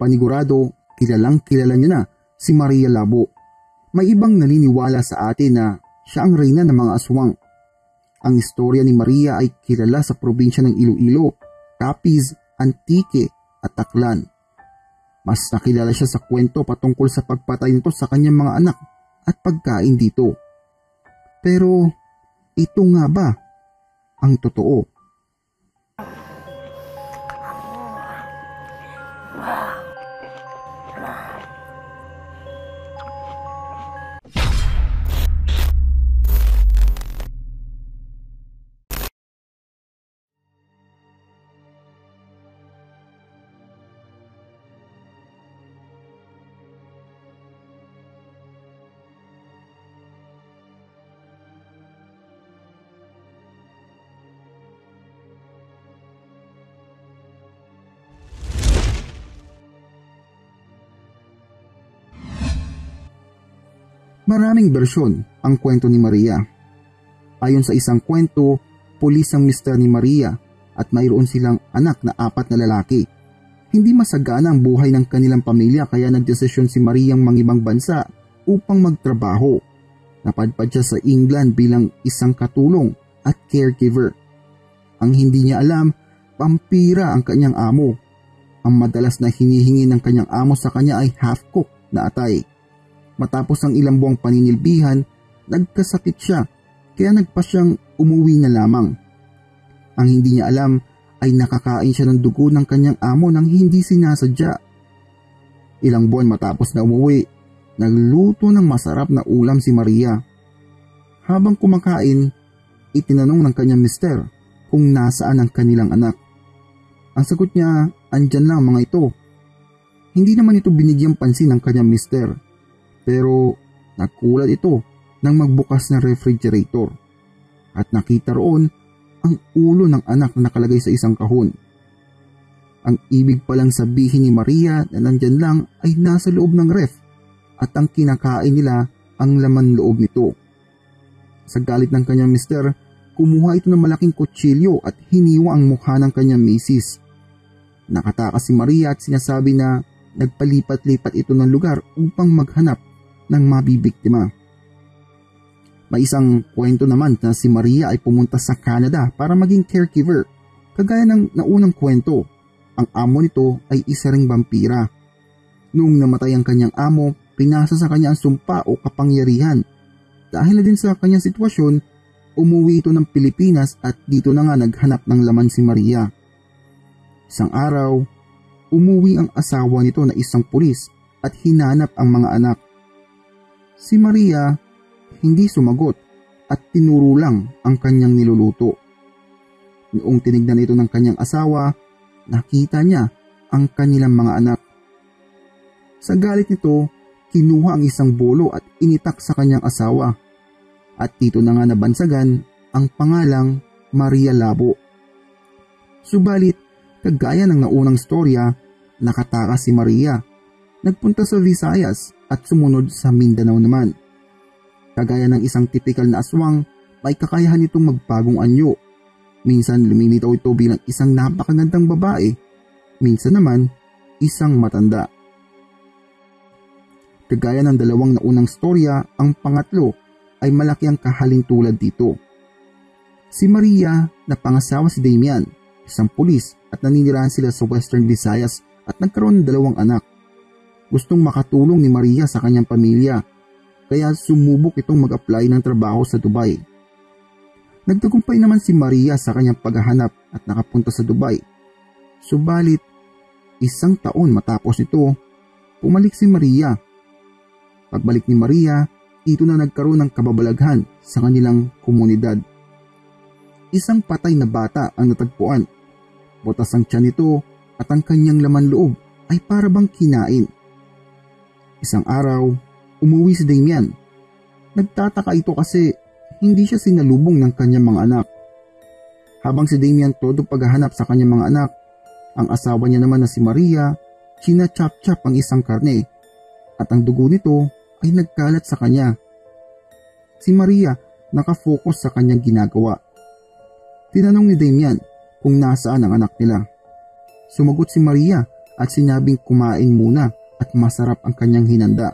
panigurado kilalang kilala niya na si Maria Labo. May ibang naniniwala sa atin na siya ang reyna ng mga aswang. Ang istorya ni Maria ay kilala sa probinsya ng Iloilo, Capiz, Antique at Taclan. Mas nakilala siya sa kwento patungkol sa pagpatay nito sa kanyang mga anak at pagkain dito. Pero ito nga ba ang totoo? Maraming bersyon ang kwento ni Maria. Ayon sa isang kwento, pulis ang mister ni Maria at mayroon silang anak na apat na lalaki. Hindi masagana ang buhay ng kanilang pamilya kaya nagdesisyon si Maria ang mangibang bansa upang magtrabaho. Napadpad siya sa England bilang isang katulong at caregiver. Ang hindi niya alam, pampira ang kanyang amo. Ang madalas na hinihingi ng kanyang amo sa kanya ay half-cook na atay. Matapos ang ilang buwang paninilbihan, nagkasakit siya kaya nagpa siyang umuwi na lamang. Ang hindi niya alam ay nakakain siya ng dugo ng kanyang amo nang hindi sinasadya. Ilang buwan matapos na umuwi, nagluto ng masarap na ulam si Maria. Habang kumakain, itinanong ng kanyang mister kung nasaan ang kanilang anak. Ang sagot niya, andyan lang mga ito. Hindi naman ito binigyang pansin ng kanyang mister pero nakulat ito nang magbukas ng refrigerator at nakita roon ang ulo ng anak na nakalagay sa isang kahon. Ang ibig palang sabihin ni Maria na nandyan lang ay nasa loob ng ref at ang kinakain nila ang laman loob nito. Sa galit ng kanyang mister, kumuha ito ng malaking kutsilyo at hiniwa ang mukha ng kanyang misis. Nakatakas si Maria at sinasabi na nagpalipat-lipat ito ng lugar upang maghanap ng mabibiktima. May isang kwento naman na si Maria ay pumunta sa Canada para maging caregiver. Kagaya ng naunang kwento, ang amo nito ay isa ring vampira. Noong namatay ang kanyang amo, pinasa sa kanya ang sumpa o kapangyarihan. Dahil na din sa kanyang sitwasyon, umuwi ito ng Pilipinas at dito na nga naghanap ng laman si Maria. Isang araw, umuwi ang asawa nito na isang pulis at hinanap ang mga anak. Si Maria hindi sumagot at tinuro lang ang kanyang niluluto. Noong tinignan ito ng kanyang asawa, nakita niya ang kanilang mga anak. Sa galit nito, kinuha ang isang bolo at initak sa kanyang asawa. At dito na nga nabansagan ang pangalang Maria Labo. Subalit, kagaya ng naunang storya, nakatakas si Maria. Nagpunta sa Visayas at sumunod sa Mindanao naman. Kagaya ng isang tipikal na aswang, may kakayahan itong magpagong anyo. Minsan lumilitaw ito bilang isang napakagandang babae, minsan naman isang matanda. Kagaya ng dalawang naunang storya, ang pangatlo ay malaki ang kahaling tulad dito. Si Maria na pangasawa si Damian, isang pulis at naninirahan sila sa Western Visayas at nagkaroon ng dalawang anak. Gustong makatulong ni Maria sa kanyang pamilya kaya sumubok itong mag-apply ng trabaho sa Dubai. Nagtagumpay naman si Maria sa kanyang paghahanap at nakapunta sa Dubai. Subalit, isang taon matapos nito, pumalik si Maria. Pagbalik ni Maria, ito na nagkaroon ng kababalaghan sa kanilang komunidad. Isang patay na bata ang natagpuan. Butas ang tiyan nito at ang kanyang laman loob ay parabang kinain. Isang araw, umuwi si Damian. Nagtataka ito kasi hindi siya sinalubong ng kanyang mga anak. Habang si Damian todo paghahanap sa kanyang mga anak, ang asawa niya naman na si Maria, china-chop-chop ang isang karne at ang dugo nito ay nagkalat sa kanya. Si Maria nakafocus sa kanyang ginagawa. Tinanong ni Damian kung nasaan ang anak nila. Sumagot si Maria at sinabing kumain muna at masarap ang kanyang hinanda.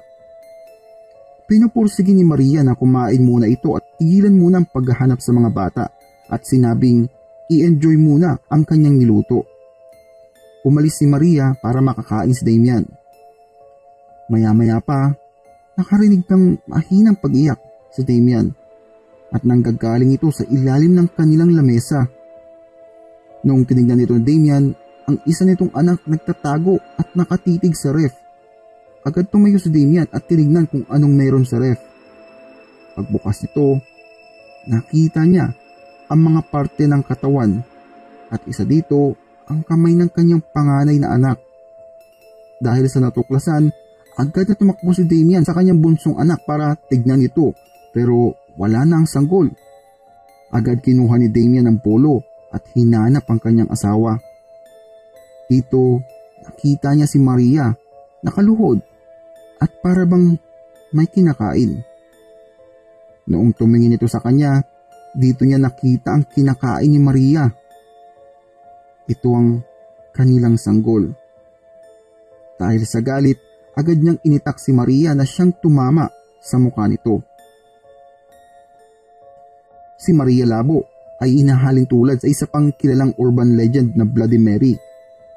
Pinupursige ni Maria na kumain muna ito at tigilan muna ang paghahanap sa mga bata at sinabing i-enjoy muna ang kanyang niluto. Umalis si Maria para makakain si Damian. Maya-maya pa, nakarinig ng mahinang pag-iyak si Damian at nanggagaling ito sa ilalim ng kanilang lamesa. Noong tinignan nito ni Damian, ang isa nitong anak nagtatago at nakatitig sa ref. Agad tumayo si Damian at tinignan kung anong meron sa ref. Pagbukas nito, nakita niya ang mga parte ng katawan at isa dito ang kamay ng kanyang panganay na anak. Dahil sa natuklasan, agad na tumakbo si Damian sa kanyang bunsong anak para tignan ito pero wala na ang sanggol. Agad kinuha ni Damian ang polo at hinanap ang kanyang asawa. Dito, nakita niya si Maria, nakaluhod, at para bang may kinakain. Noong tumingin ito sa kanya, dito niya nakita ang kinakain ni Maria. Ito ang kanilang sanggol. Dahil sa galit, agad niyang initak si Maria na siyang tumama sa mukha nito. Si Maria Labo ay inahalin tulad sa isa pang kilalang urban legend na Bloody Mary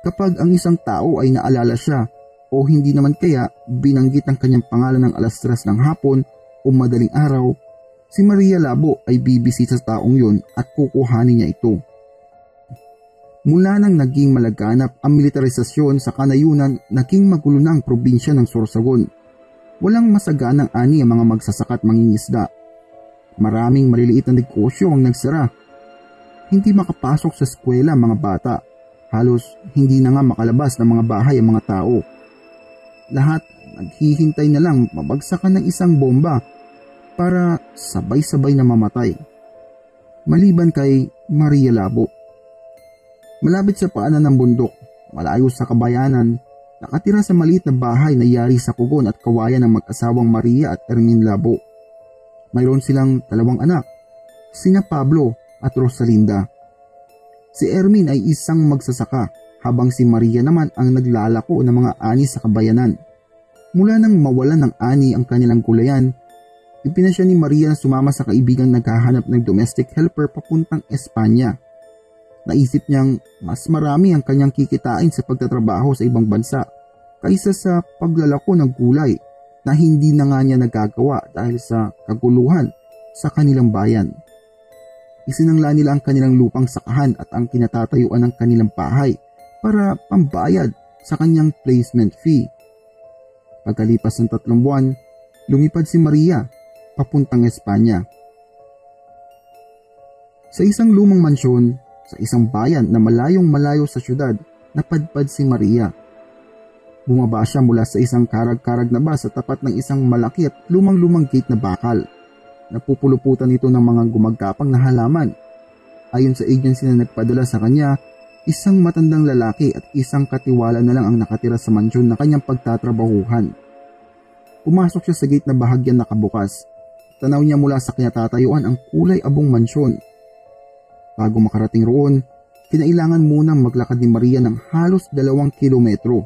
kapag ang isang tao ay naalala siya o hindi naman kaya binanggit ang kanyang pangalan ng alas tres ng hapon o madaling araw, si Maria Labo ay bibisita sa taong yon at kukuhanin niya ito. Mula nang naging malaganap ang militarisasyon sa kanayunan, naging magulo na ang probinsya ng Sorsogon. Walang masaganang ani ang mga magsasaka at mangingisda. Maraming maliliit na negosyo ang nagsara. Hindi makapasok sa eskwela ang mga bata Halos hindi na nga makalabas ng mga bahay ang mga tao. Lahat naghihintay na lang mabagsakan ng isang bomba para sabay-sabay na mamatay. Maliban kay Maria Labo. Malapit sa paanan ng bundok, malayo sa kabayanan, nakatira sa maliit na bahay na yari sa kugon at kawayan ng mag-asawang Maria at Ermin Labo. Mayroon silang dalawang anak, sina Pablo at Rosalinda. Si Ermin ay isang magsasaka habang si Maria naman ang naglalako ng mga ani sa kabayanan. Mula nang mawalan ng ani ang kanilang gulayan, ipinasya ni Maria na sumama sa kaibigang naghahanap ng domestic helper papuntang Espanya. Naisip niyang mas marami ang kanyang kikitain sa pagtatrabaho sa ibang bansa kaysa sa paglalako ng gulay na hindi na nga niya nagagawa dahil sa kaguluhan sa kanilang bayan isinangla nila ang kanilang lupang sakahan at ang kinatatayuan ng kanilang bahay para pambayad sa kanyang placement fee. Pagkalipas ng tatlong buwan, lumipad si Maria papuntang Espanya. Sa isang lumang mansyon, sa isang bayan na malayong malayo sa syudad, napadpad si Maria. Bumaba siya mula sa isang karag-karag na bus sa tapat ng isang malaki at lumang-lumang gate na bakal. Napupuluputan ito ng mga gumagapang na halaman. Ayon sa agency na nagpadala sa kanya, isang matandang lalaki at isang katiwala na lang ang nakatira sa mansyon na kanyang pagtatrabahuhan. Pumasok siya sa gate na bahagyan nakabukas. Tanaw niya mula sa kinatatayuan ang kulay abong mansyon. Bago makarating roon, kinailangan munang maglakad ni Maria ng halos dalawang kilometro.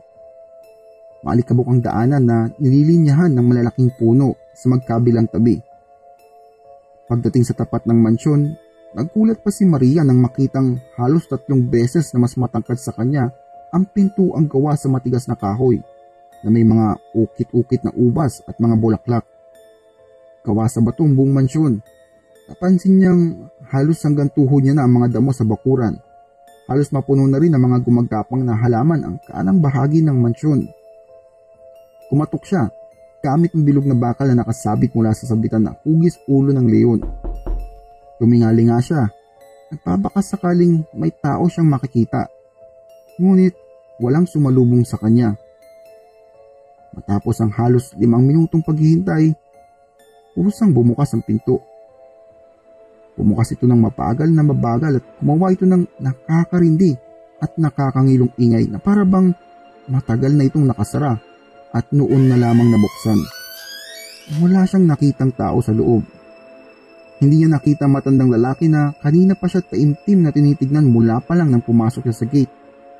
Maalikabok ang daanan na nililinyahan ng malalaking puno sa magkabilang tabi. Pagdating sa tapat ng mansyon, nagkulat pa si Maria nang makitang halos tatlong beses na mas matangkad sa kanya ang pinto ang gawa sa matigas na kahoy na may mga ukit-ukit na ubas at mga bulaklak. Gawa sa batong buong mansyon. Napansin niyang halos hanggang tuhod niya na ang mga damo sa bakuran. Halos mapuno na rin ang mga gumagapang na halaman ang kanang bahagi ng mansyon. Kumatok siya gamit ng bilog na bakal na nakasabit mula sa sabitan na hugis ulo ng leon. Tumingali nga siya. Nagpabakas sakaling may tao siyang makikita. Ngunit walang sumalubong sa kanya. Matapos ang halos limang minutong paghihintay, kusang bumukas ang pinto. Bumukas ito ng mapagal na mabagal at kumawa ito ng nakakarindi at nakakangilong ingay na parabang matagal na itong nakasara at noon na lamang nabuksan. Wala siyang nakitang tao sa loob. Hindi niya nakita matandang lalaki na kanina pa siya taimtim na tinitignan mula pa lang nang pumasok siya sa gate.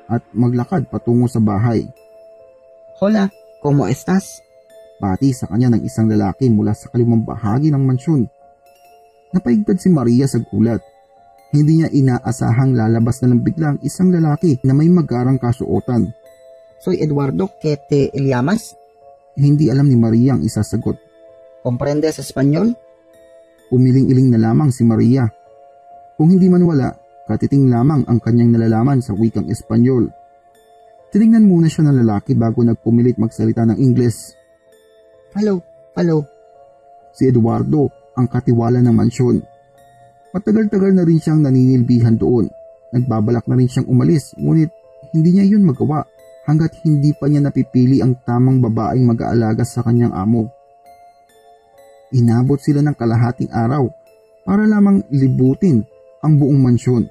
at maglakad patungo sa bahay. Hola, ¿cómo estás? Bati sa kanya ng isang lalaki mula sa kalimang bahagi ng mansyon. Napaigtad si Maria sa gulat. Hindi niya inaasahang lalabas na lang biglang isang lalaki na may magarang kasuotan. Soy Eduardo que te llamas. Hindi alam ni Maria ang isasagot. ¿Comprendes español? Umiling-iling na lamang si Maria. Kung hindi man wala, katiting lamang ang kanyang nalalaman sa wikang Espanyol. Tinignan muna siya ng lalaki bago nagpumilit magsalita ng Ingles. Hello, hello. Si Eduardo ang katiwala ng mansyon. Matagal-tagal na rin siyang naninilbihan doon. Nagbabalak na rin siyang umalis ngunit hindi niya yun magawa hanggat hindi pa niya napipili ang tamang babaeng mag-aalaga sa kanyang amo. Inabot sila ng kalahating araw para lamang libutin ang buong mansyon.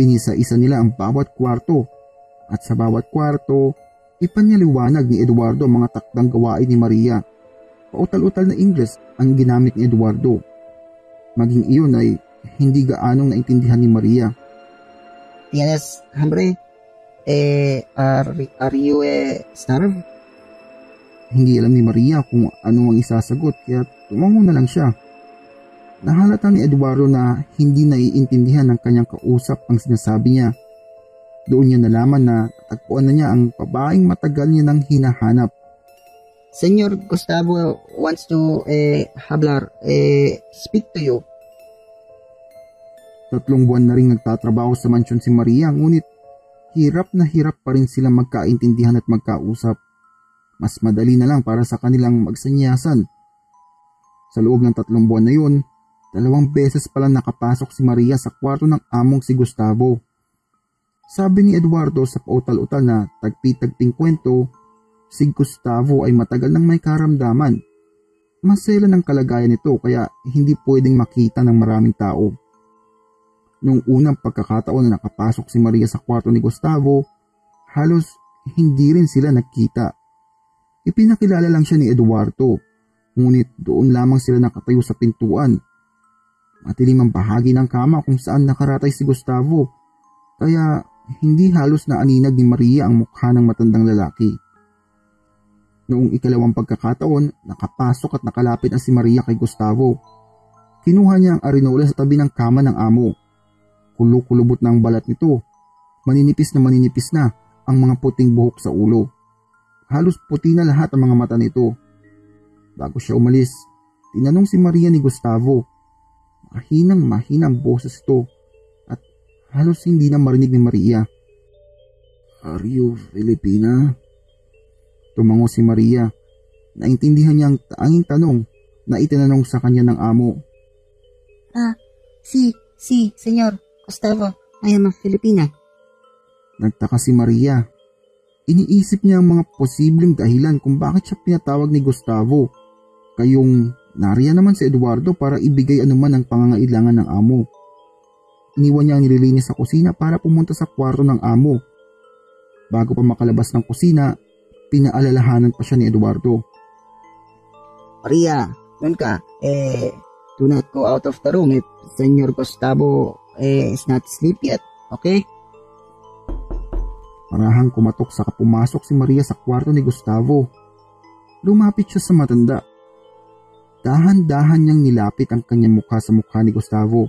Inisa-isa nila ang bawat kwarto at sa bawat kwarto, ipanyaliwanag ni Eduardo ang mga takdang gawain ni Maria. Pautal-utal na Ingles ang ginamit ni Eduardo. Maging iyon ay hindi gaanong naintindihan ni Maria. ¿Tienes hambre? Eh, are, are you eh? Hindi alam ni Maria kung ano ang isasagot kaya tumango na lang siya. Nahalata ni Eduardo na hindi naiintindihan ng kanyang kausap ang sinasabi niya. Doon niya nalaman na tagpuan na niya ang babaeng matagal niya nang hinahanap. Senyor Gustavo wants to eh, hablar, eh, speak to you. Tatlong buwan na rin nagtatrabaho sa mansyon si Maria ngunit hirap na hirap pa rin sila magkaintindihan at magkausap. Mas madali na lang para sa kanilang magsanyasan. Sa loob ng tatlong buwan na yun, dalawang beses pala nakapasok si Maria sa kwarto ng among si Gustavo. Sabi ni Eduardo sa pautal-utal na tagpi-tagping kwento, si Gustavo ay matagal nang may karamdaman. Masela ng kalagayan nito kaya hindi pwedeng makita ng maraming tao. Noong unang pagkakataon na nakapasok si Maria sa kwarto ni Gustavo, halos hindi rin sila nakita. Ipinakilala lang siya ni Eduardo, ngunit doon lamang sila nakatayo sa pintuan. Matilim ang bahagi ng kama kung saan nakaratay si Gustavo, kaya hindi halos na aninag ni Maria ang mukha ng matandang lalaki. Noong ikalawang pagkakataon, nakapasok at nakalapit na si Maria kay Gustavo. Kinuha niya ang arinola sa tabi ng kama ng amo. Kulukulubot na ang balat nito. Maninipis na maninipis na ang mga puting buhok sa ulo. Halos puti na lahat ang mga mata nito. Bago siya umalis, tinanong si Maria ni Gustavo. Mahinang mahinang boses ito at halos hindi na marinig ni Maria. Are you Filipina? Tumango si Maria. Naintindihan niya ang tanging tanong na itinanong sa kanya ng amo. Ah, si, si, senyor Gustavo, I am a Filipina. Nagtaka si Maria Iniisip niya ang mga posibleng dahilan kung bakit siya pinatawag ni Gustavo. Kayong nariyan naman si Eduardo para ibigay anuman ang pangangailangan ng amo. Iniwan niya ang nililinis sa kusina para pumunta sa kwarto ng amo. Bago pa makalabas ng kusina, pinaalalahanan pa siya ni Eduardo. Maria, nun ka, eh, do not go out of the room if Senyor Gustavo eh, is not asleep yet, okay? Marahang kumatok sa pumasok si Maria sa kwarto ni Gustavo. Lumapit siya sa matanda. Dahan-dahan niyang nilapit ang kanyang mukha sa mukha ni Gustavo.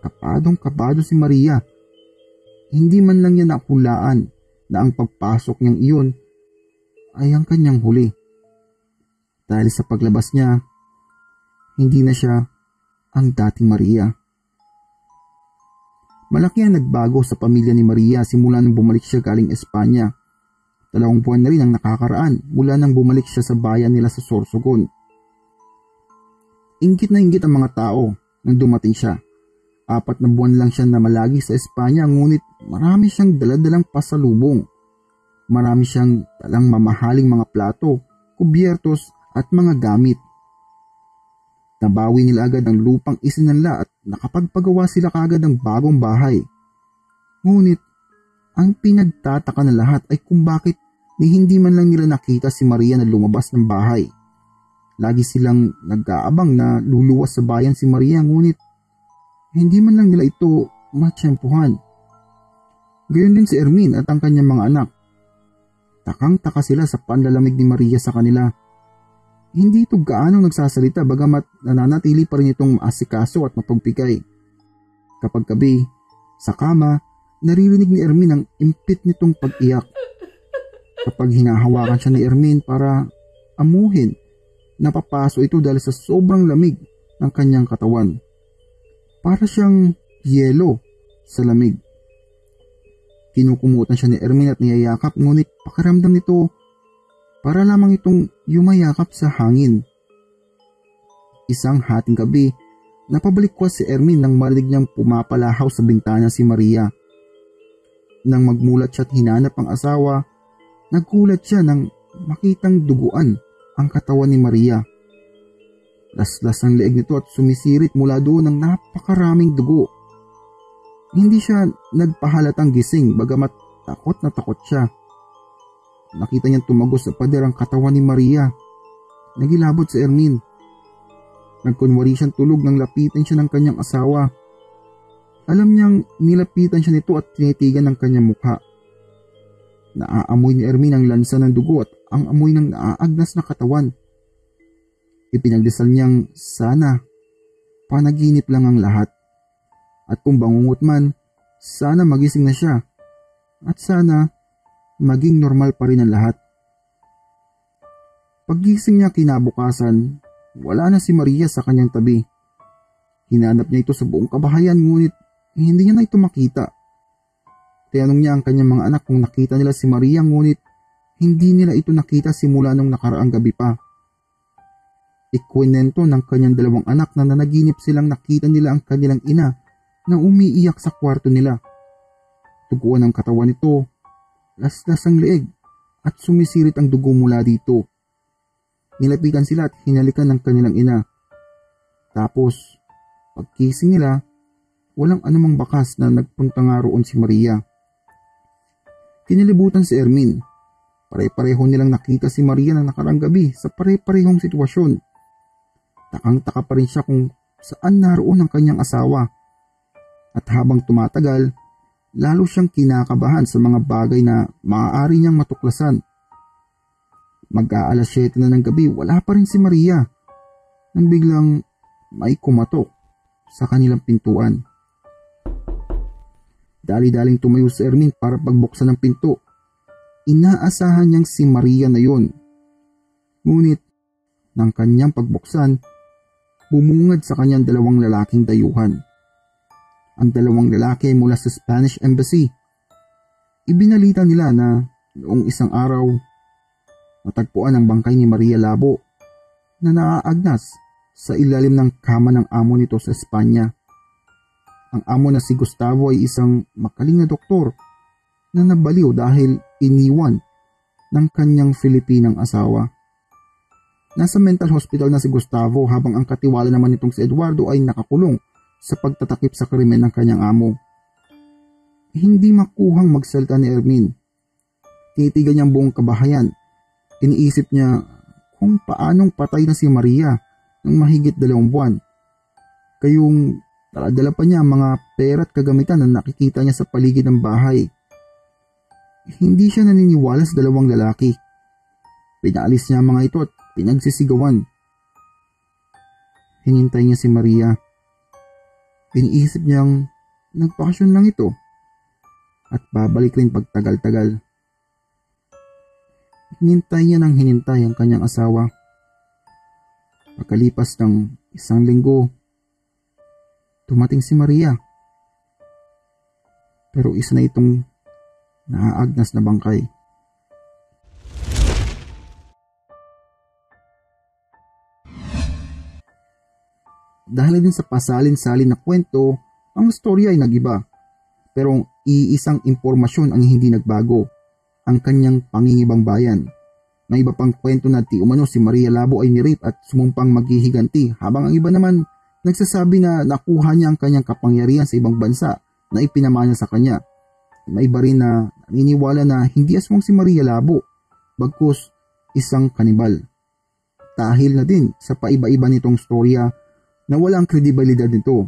Kapadong kabado si Maria. Hindi man lang niya nakulaan na ang pagpasok niyang iyon ay ang kanyang huli. Dahil sa paglabas niya, hindi na siya ang dating Maria. Malaki ang nagbago sa pamilya ni Maria simula nang bumalik siya galing Espanya. Dalawang buwan na rin ang nakakaraan mula nang bumalik siya sa bayan nila sa Sorsogon. Ingit na ingit ang mga tao nang dumating siya. Apat na buwan lang siya na malagi sa Espanya ngunit marami siyang daladalang pasalubong. Marami siyang talang mamahaling mga plato, kubyertos at mga gamit. Nabawi nila agad ang lupang isinanla at nakapagpagawa sila kagad ng bagong bahay. Ngunit, ang pinagtataka na lahat ay kung bakit ni hindi man lang nila nakita si Maria na lumabas ng bahay. Lagi silang nag-aabang na luluwas sa bayan si Maria ngunit hindi man lang nila ito matsyempuhan. Gayon din si Ermin at ang kanyang mga anak. Takang-taka sila sa panlalamig ni Maria sa kanila. Hindi ito gaano nagsasalita bagamat nananatili pa rin itong maasikaso at mapagpigay. Kapag gabi, sa kama, naririnig ni Ermin ang impit nitong pag-iyak. Kapag hinahawakan siya ni Ermin para amuhin, napapaso ito dahil sa sobrang lamig ng kanyang katawan. Para siyang yelo sa lamig. Kinukumutan siya ni Ermin at niyayakap ngunit pakiramdam nito para lamang itong yumayakap sa hangin. Isang hating gabi, napabalik ko si Ermin nang marinig niyang pumapalahaw sa bintana si Maria. Nang magmulat siya at hinanap ang asawa, nagulat siya nang makitang duguan ang katawan ni Maria. Laslas ang leeg nito at sumisirit mula doon ng napakaraming dugo. Hindi siya nagpahalatang gising bagamat takot na takot siya. Nakita niyang tumagos sa pader ang katawan ni Maria. Nagilabot si Ermin. Nagkunwari siyang tulog nang lapitan siya ng kanyang asawa. Alam niyang nilapitan siya nito at tinitigan ng kanyang mukha. Naaamoy ni Ermin ang lansa ng dugo at ang amoy ng naaagnas na katawan. Ipinagdasal niyang sana panaginip lang ang lahat. At kung bangungot man, sana magising na siya. At sana maging normal pa rin ang lahat. Paggising niya kinabukasan, wala na si Maria sa kanyang tabi. Hinanap niya ito sa buong kabahayan ngunit hindi niya na ito makita. Tinanong niya ang kanyang mga anak kung nakita nila si Maria ngunit hindi nila ito nakita simula nung nakaraang gabi pa. Ikwinento ng kanyang dalawang anak na nanaginip silang nakita nila ang kanilang ina na umiiyak sa kwarto nila. Tuguan ang katawan nito, laslas ang leeg at sumisirit ang dugo mula dito. Nilapitan sila at hinalikan ng kanilang ina. Tapos, pagkising nila, walang anumang bakas na nagpunta nga roon si Maria. Kinilibutan si Ermin. Pare-pareho nilang nakita si Maria ng nakarang gabi sa pare-parehong sitwasyon. Takang-taka pa rin siya kung saan naroon ang kanyang asawa at habang tumatagal, lalo siyang kinakabahan sa mga bagay na maaari niyang matuklasan. Mag-aalas 7 na ng gabi, wala pa rin si Maria. Nang biglang may kumatok sa kanilang pintuan. Dali-daling tumayo si Ermin para pagbuksan ng pinto. Inaasahan niyang si Maria na yon. Ngunit, nang kanyang pagbuksan, bumungad sa kanyang dalawang lalaking dayuhan ang dalawang lalaki mula sa Spanish Embassy. Ibinalita nila na noong isang araw, natagpuan ang bangkay ni Maria Labo na naaagnas sa ilalim ng kama ng amo nito sa Espanya. Ang amo na si Gustavo ay isang makaling na doktor na nabaliw dahil iniwan ng kanyang Filipinang asawa. Nasa mental hospital na si Gustavo habang ang katiwala naman nitong si Eduardo ay nakakulong sa pagtatakip sa krimen ng kanyang amo. Hindi makuhang magsalta ni Ermin. Tinitigan niya ang buong kabahayan. Iniisip niya kung paanong patay na si Maria ng mahigit dalawang buwan. Kayong daladala pa niya mga pera at kagamitan na nakikita niya sa paligid ng bahay. Hindi siya naniniwala sa dalawang lalaki. Pinaalis niya ang mga ito at pinagsisigawan. Hinintay niya si Maria. Iniisip niyang nagpakasyon lang ito at babalik rin pagtagal-tagal. Hinintay niya ng hinintay ang kanyang asawa. Pagkalipas ng isang linggo, tumating si Maria. Pero isa na itong naaagnas na bangkay. Dahil din sa pasalin-salin na kwento, ang storya ay nagiba. Pero iisang impormasyon ang hindi nagbago, ang kanyang pangingibang bayan. May iba pang kwento na ti umano si Maria Labo ay nirip at sumumpang maghihiganti habang ang iba naman nagsasabi na nakuha niya ang kanyang kapangyarihan sa ibang bansa na ipinamana sa kanya. May iba rin na naniniwala na hindi aswang si Maria Labo, bagkus isang kanibal. Dahil na din sa paiba-iba nitong storya na walang kredibilidad nito.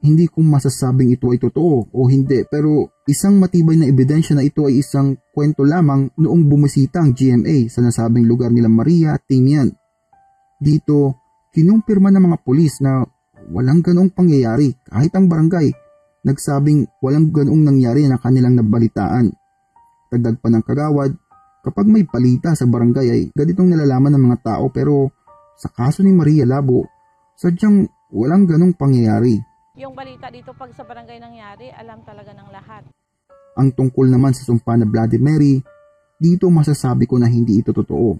Hindi ko masasabing ito ay totoo o hindi pero Isang matibay na ebidensya na ito ay isang kwento lamang noong bumisita ang GMA sa nasabing lugar nila Maria at Timian. Dito, kinumpirma ng mga pulis na walang ganong pangyayari kahit ang barangay nagsabing walang ganong nangyari na kanilang nabalitaan. Dagdag pa ng kagawad, kapag may palita sa barangay ay ganitong nalalaman ng mga tao pero sa kaso ni Maria Labo, sadyang walang ganong pangyayari. Yung balita dito pag sa barangay nangyari, alam talaga ng lahat. Ang tungkol naman sa sumpa na Bloody Mary, dito masasabi ko na hindi ito totoo.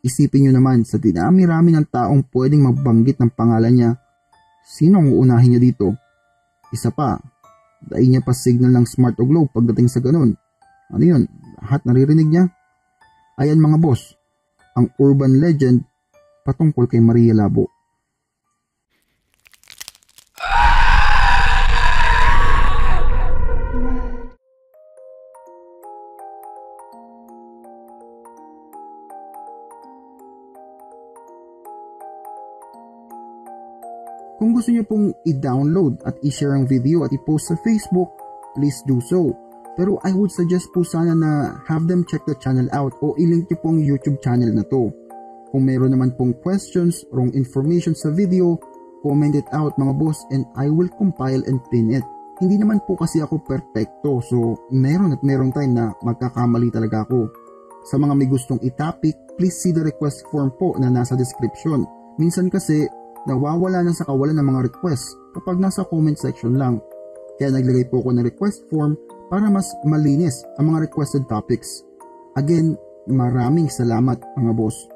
Isipin nyo naman sa dinami-rami ng taong pwedeng magbanggit ng pangalan niya, sino ang uunahin niya dito? Isa pa, dahil niya pa signal ng smart o globe pagdating sa ganun. Ano yun? Lahat naririnig niya? Ayan mga boss, ang urban legend patungkol kay Maria Labo. Gusto niyo pong i-download at i-share ang video at i-post sa Facebook, please do so. Pero I would suggest po sana na have them check the channel out o ilink niyo pong YouTube channel na to. Kung meron naman pong questions, wrong information sa video, comment it out mga boss and I will compile and pin it. Hindi naman po kasi ako perfecto so meron at meron time na magkakamali talaga ako. Sa mga may gustong i-topic, please see the request form po na nasa description. Minsan kasi nawawala na sa kawalan ng mga request kapag nasa comment section lang. Kaya naglagay po ako ng request form para mas malinis ang mga requested topics. Again, maraming salamat mga boss.